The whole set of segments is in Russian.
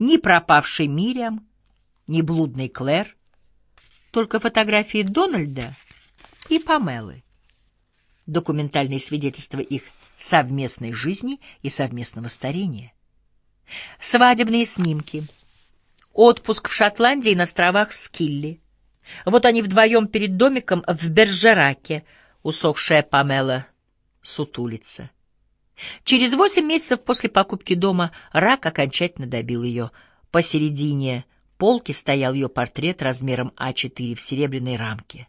ни пропавший Мириам, ни блудный Клэр, только фотографии Дональда и Памелы. Документальные свидетельства их совместной жизни и совместного старения. Свадебные снимки. Отпуск в Шотландии на островах Скилли. Вот они вдвоем перед домиком в Бержераке, усохшая Памела сутулится. Через восемь месяцев после покупки дома рак окончательно добил ее. Посередине полки стоял ее портрет размером А4 в серебряной рамке.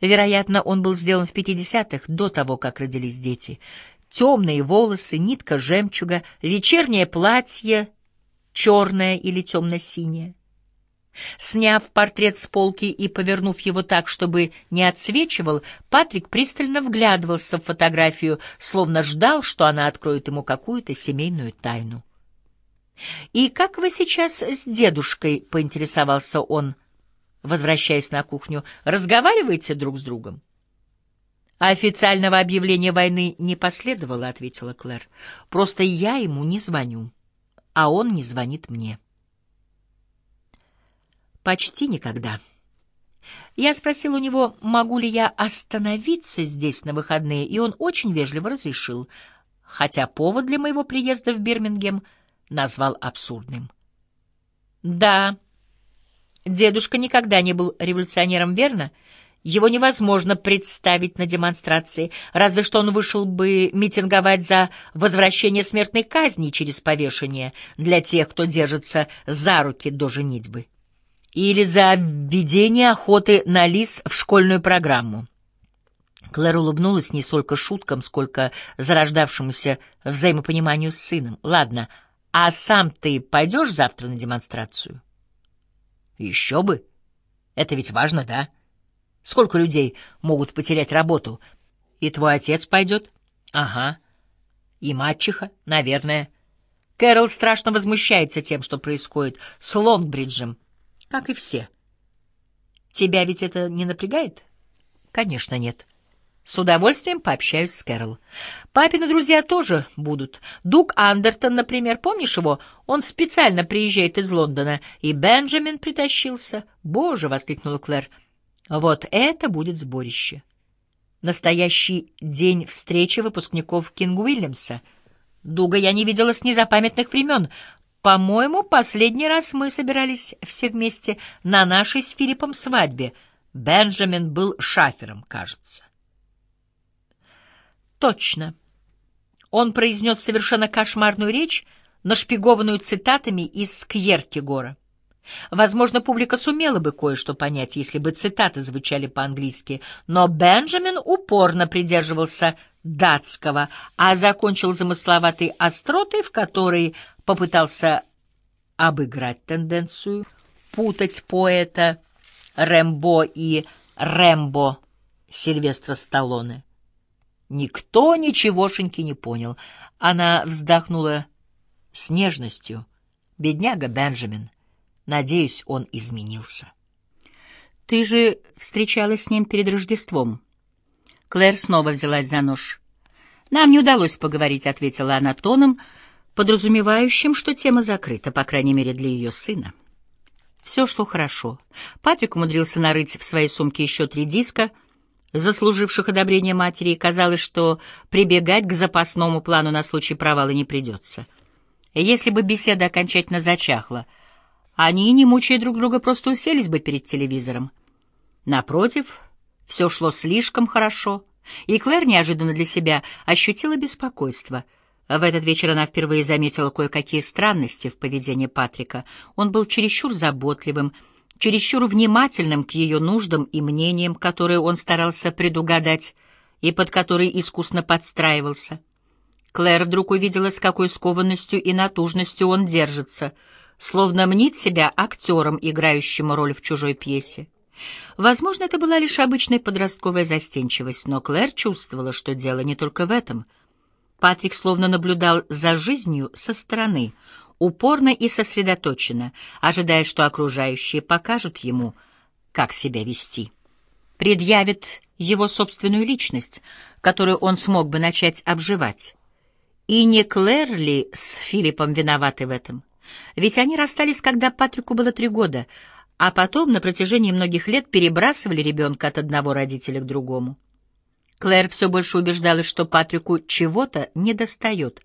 Вероятно, он был сделан в 50-х, до того, как родились дети. Темные волосы, нитка жемчуга, вечернее платье, черное или темно-синее. Сняв портрет с полки и повернув его так, чтобы не отсвечивал, Патрик пристально вглядывался в фотографию, словно ждал, что она откроет ему какую-то семейную тайну. «И как вы сейчас с дедушкой?» — поинтересовался он, возвращаясь на кухню. «Разговариваете друг с другом?» «Официального объявления войны не последовало», — ответила Клэр. «Просто я ему не звоню, а он не звонит мне». Почти никогда. Я спросил у него, могу ли я остановиться здесь на выходные, и он очень вежливо разрешил, хотя повод для моего приезда в Бирмингем назвал абсурдным. Да, дедушка никогда не был революционером, верно? Его невозможно представить на демонстрации, разве что он вышел бы митинговать за возвращение смертной казни через повешение для тех, кто держится за руки до женитьбы или за введение охоты на лис в школьную программу. Клэр улыбнулась не столько шуткам, сколько зарождавшемуся взаимопониманию с сыном. «Ладно, а сам ты пойдешь завтра на демонстрацию?» «Еще бы! Это ведь важно, да? Сколько людей могут потерять работу? И твой отец пойдет?» «Ага. И мачеха, наверное. Кэрол страшно возмущается тем, что происходит с Лонгбриджем» как и все. Тебя ведь это не напрягает? Конечно, нет. С удовольствием пообщаюсь с Кэрол. Папины друзья тоже будут. Дуг Андертон, например, помнишь его? Он специально приезжает из Лондона. И Бенджамин притащился. Боже, — воскликнула Клэр. Вот это будет сборище. Настоящий день встречи выпускников Кинг-Уильямса. Дуга я не видела с незапамятных времен. По-моему, последний раз мы собирались все вместе на нашей с Филиппом свадьбе. Бенджамин был шафером, кажется. Точно. Он произнес совершенно кошмарную речь, нашпигованную цитатами из Кьеркегора. Возможно, публика сумела бы кое-что понять, если бы цитаты звучали по-английски, но Бенджамин упорно придерживался датского, а закончил замысловатой остротой, в которой попытался обыграть тенденцию, путать поэта Рэмбо и Рэмбо Сильвестра Сталлоне. Никто ничегошеньки не понял. Она вздохнула с нежностью. Бедняга Бенджамин. Надеюсь, он изменился. Ты же встречалась с ним перед Рождеством. Клэр снова взялась за нож. Нам не удалось поговорить, ответила она тоном, подразумевающим, что тема закрыта, по крайней мере, для ее сына. Все шло хорошо. Патрик умудрился нарыть в своей сумке еще три диска, заслуживших одобрение матери, и казалось, что прибегать к запасному плану на случай провала не придется. Если бы беседа окончательно зачахла, они, не мучая друг друга, просто уселись бы перед телевизором. Напротив, все шло слишком хорошо, и Клэр неожиданно для себя ощутила беспокойство — в этот вечер она впервые заметила кое-какие странности в поведении Патрика. Он был чересчур заботливым, чересчур внимательным к ее нуждам и мнениям, которые он старался предугадать и под которые искусно подстраивался. Клэр вдруг увидела, с какой скованностью и натужностью он держится, словно мнит себя актером, играющим роль в чужой пьесе. Возможно, это была лишь обычная подростковая застенчивость, но Клэр чувствовала, что дело не только в этом — Патрик словно наблюдал за жизнью со стороны, упорно и сосредоточенно, ожидая, что окружающие покажут ему, как себя вести. Предъявит его собственную личность, которую он смог бы начать обживать. И не Клэр ли с Филиппом виноваты в этом? Ведь они расстались, когда Патрику было три года, а потом на протяжении многих лет перебрасывали ребенка от одного родителя к другому. Клэр все больше убеждалась, что Патрику чего-то недостает,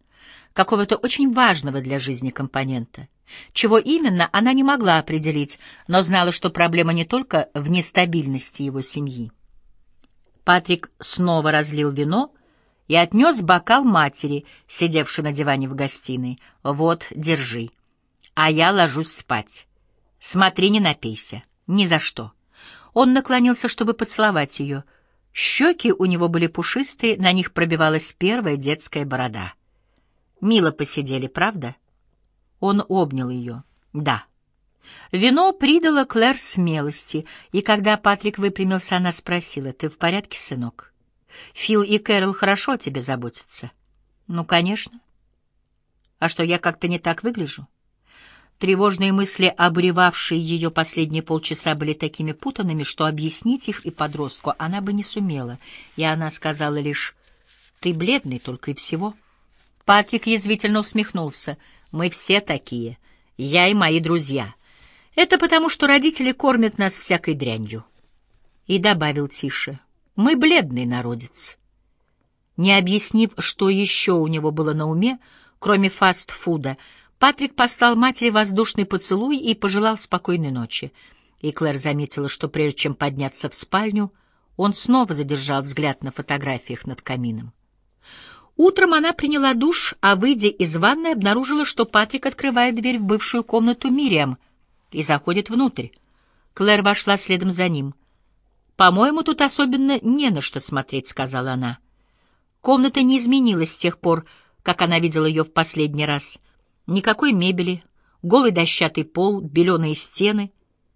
какого-то очень важного для жизни компонента. Чего именно, она не могла определить, но знала, что проблема не только в нестабильности его семьи. Патрик снова разлил вино и отнес бокал матери, сидевшей на диване в гостиной. «Вот, держи. А я ложусь спать. Смотри, не напейся. Ни за что». Он наклонился, чтобы поцеловать ее. Щеки у него были пушистые, на них пробивалась первая детская борода. Мило посидели, правда? Он обнял ее. Да. Вино придало Клэр смелости, и когда Патрик выпрямился, она спросила, «Ты в порядке, сынок? Фил и Кэрол хорошо о тебе заботятся?» «Ну, конечно. А что, я как-то не так выгляжу?» Тревожные мысли, обуревавшие ее последние полчаса, были такими путанными, что объяснить их и подростку она бы не сумела, и она сказала лишь «Ты бледный только и всего». Патрик язвительно усмехнулся. «Мы все такие. Я и мои друзья. Это потому, что родители кормят нас всякой дрянью». И добавил тише. «Мы бледный народец». Не объяснив, что еще у него было на уме, кроме фастфуда, Патрик послал матери воздушный поцелуй и пожелал спокойной ночи. И Клэр заметила, что прежде чем подняться в спальню, он снова задержал взгляд на фотографиях над камином. Утром она приняла душ, а, выйдя из ванной, обнаружила, что Патрик открывает дверь в бывшую комнату Мириам и заходит внутрь. Клэр вошла следом за ним. «По-моему, тут особенно не на что смотреть», — сказала она. Комната не изменилась с тех пор, как она видела ее в последний раз. Никакой мебели, голый дощатый пол, беленые стены.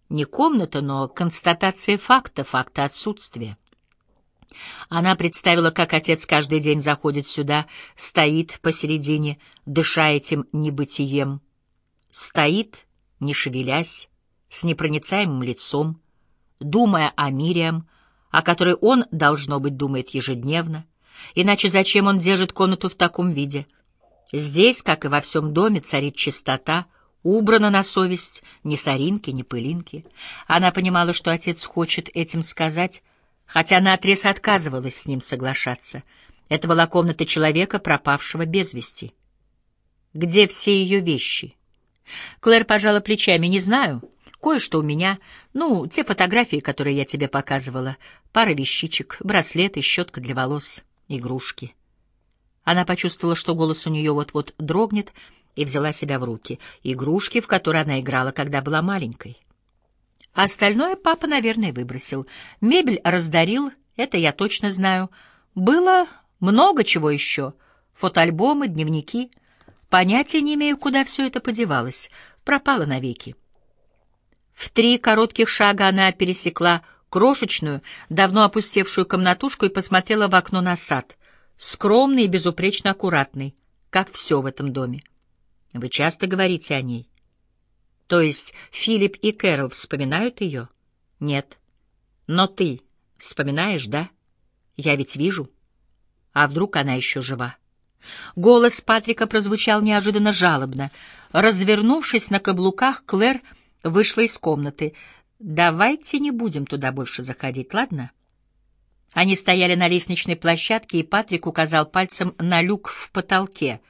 Не комната, но констатация факта, факта отсутствия. Она представила, как отец каждый день заходит сюда, стоит посередине, дыша этим небытием. Стоит, не шевелясь, с непроницаемым лицом, думая о Мириам, о которой он, должно быть, думает ежедневно. Иначе зачем он держит комнату в таком виде? Здесь, как и во всем доме, царит чистота, убрана на совесть, ни соринки, ни пылинки. Она понимала, что отец хочет этим сказать — хотя наотрез отказывалась с ним соглашаться. Это была комната человека, пропавшего без вести. Где все ее вещи? Клэр пожала плечами. Не знаю. Кое-что у меня. Ну, те фотографии, которые я тебе показывала. Пара вещичек, браслеты, щетка для волос, игрушки. Она почувствовала, что голос у нее вот-вот дрогнет, и взяла себя в руки. Игрушки, в которые она играла, когда была маленькой. А остальное папа, наверное, выбросил. Мебель раздарил, это я точно знаю. Было много чего еще. Фотоальбомы, дневники. Понятия не имею, куда все это подевалось. Пропало навеки. В три коротких шага она пересекла крошечную, давно опустевшую комнатушку и посмотрела в окно на сад. Скромный и безупречно аккуратный, как все в этом доме. Вы часто говорите о ней. То есть Филипп и Кэрол вспоминают ее? Нет. Но ты вспоминаешь, да? Я ведь вижу. А вдруг она еще жива? Голос Патрика прозвучал неожиданно жалобно. Развернувшись на каблуках, Клэр вышла из комнаты. «Давайте не будем туда больше заходить, ладно?» Они стояли на лестничной площадке, и Патрик указал пальцем на люк в потолке.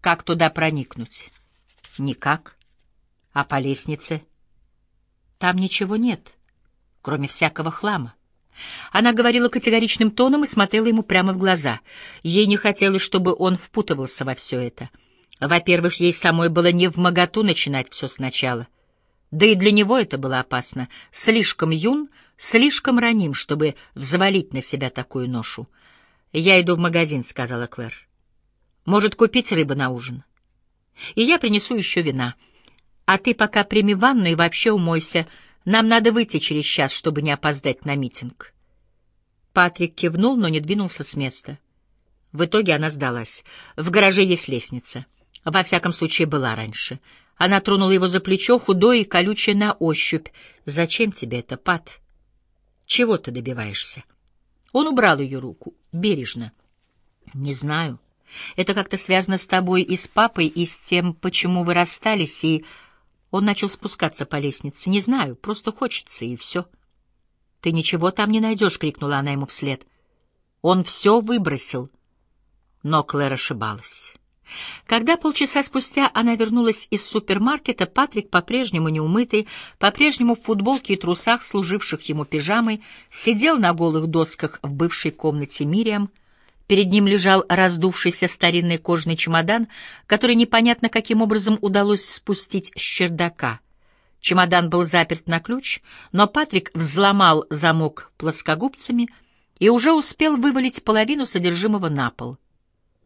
«Как туда проникнуть?» «Никак». А по лестнице? Там ничего нет, кроме всякого хлама. Она говорила категоричным тоном и смотрела ему прямо в глаза. Ей не хотелось, чтобы он впутывался во все это. Во-первых, ей самой было не в моготу начинать все сначала. Да и для него это было опасно. Слишком юн, слишком раним, чтобы взвалить на себя такую ношу. «Я иду в магазин», — сказала Клэр. «Может, купить рыбы на ужин? И я принесу еще вина». А ты пока прими ванну и вообще умойся. Нам надо выйти через час, чтобы не опоздать на митинг. Патрик кивнул, но не двинулся с места. В итоге она сдалась. В гараже есть лестница. Во всяком случае, была раньше. Она тронула его за плечо, худое и колючее на ощупь. «Зачем тебе это, Пат? Чего ты добиваешься?» Он убрал ее руку, бережно. «Не знаю. Это как-то связано с тобой и с папой, и с тем, почему вы расстались, и... Он начал спускаться по лестнице. «Не знаю, просто хочется, и все». «Ты ничего там не найдешь», — крикнула она ему вслед. «Он все выбросил». Но Клэр ошибалась. Когда полчаса спустя она вернулась из супермаркета, Патрик, по-прежнему неумытый, по-прежнему в футболке и трусах, служивших ему пижамой, сидел на голых досках в бывшей комнате Мириам. Перед ним лежал раздувшийся старинный кожаный чемодан, который непонятно каким образом удалось спустить с чердака. Чемодан был заперт на ключ, но Патрик взломал замок плоскогубцами и уже успел вывалить половину содержимого на пол.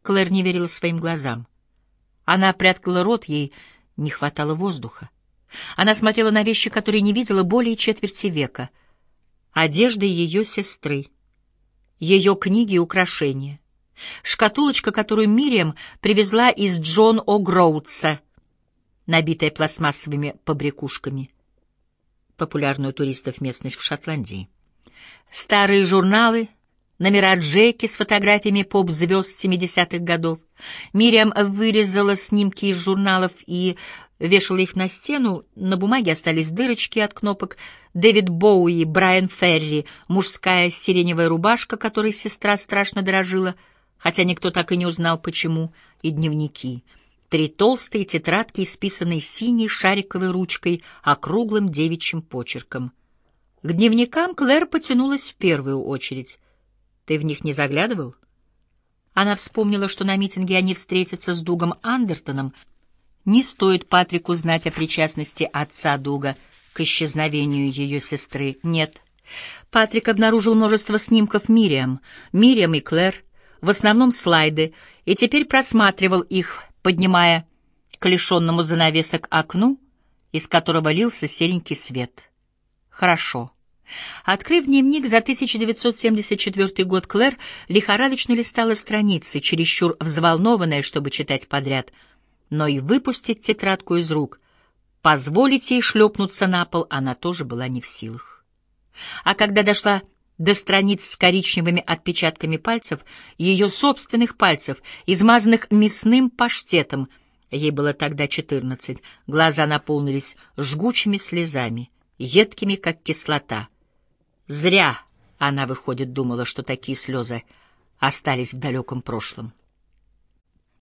Клэр не верила своим глазам. Она приоткрыла рот, ей не хватало воздуха. Она смотрела на вещи, которые не видела более четверти века. Одежда ее сестры, ее книги и украшения, шкатулочка, которую Мириам привезла из Джон О'Гроудса, набитая пластмассовыми побрякушками, популярную туристов местность в Шотландии. Старые журналы — номера Джеки с фотографиями поп-звезд 70-х годов. Мириам вырезала снимки из журналов и вешала их на стену. На бумаге остались дырочки от кнопок. Дэвид Боуи, Брайан Ферри, мужская сиреневая рубашка, которой сестра страшно дорожила, хотя никто так и не узнал, почему, и дневники. Три толстые тетрадки, исписанные синей шариковой ручкой, округлым девичьим почерком. К дневникам Клэр потянулась в первую очередь. Ты в них не заглядывал? Она вспомнила, что на митинге они встретятся с Дугом Андертоном. Не стоит Патрику знать о причастности отца Дуга к исчезновению ее сестры. Нет. Патрик обнаружил множество снимков Мириам, Мириам и Клэр, в основном слайды, и теперь просматривал их, поднимая к лишенному занавесок окну, из которого лился серенький свет. Хорошо. Открыв дневник за 1974 год, Клэр лихорадочно листала страницы, чересчур взволнованная, чтобы читать подряд, но и выпустить тетрадку из рук, позволить ей шлепнуться на пол, она тоже была не в силах. А когда дошла до страниц с коричневыми отпечатками пальцев, ее собственных пальцев, измазанных мясным паштетом, ей было тогда четырнадцать, глаза наполнились жгучими слезами, едкими, как кислота — Зря она, выходит, думала, что такие слезы остались в далеком прошлом.